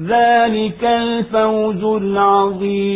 ذلك الفوز العظيم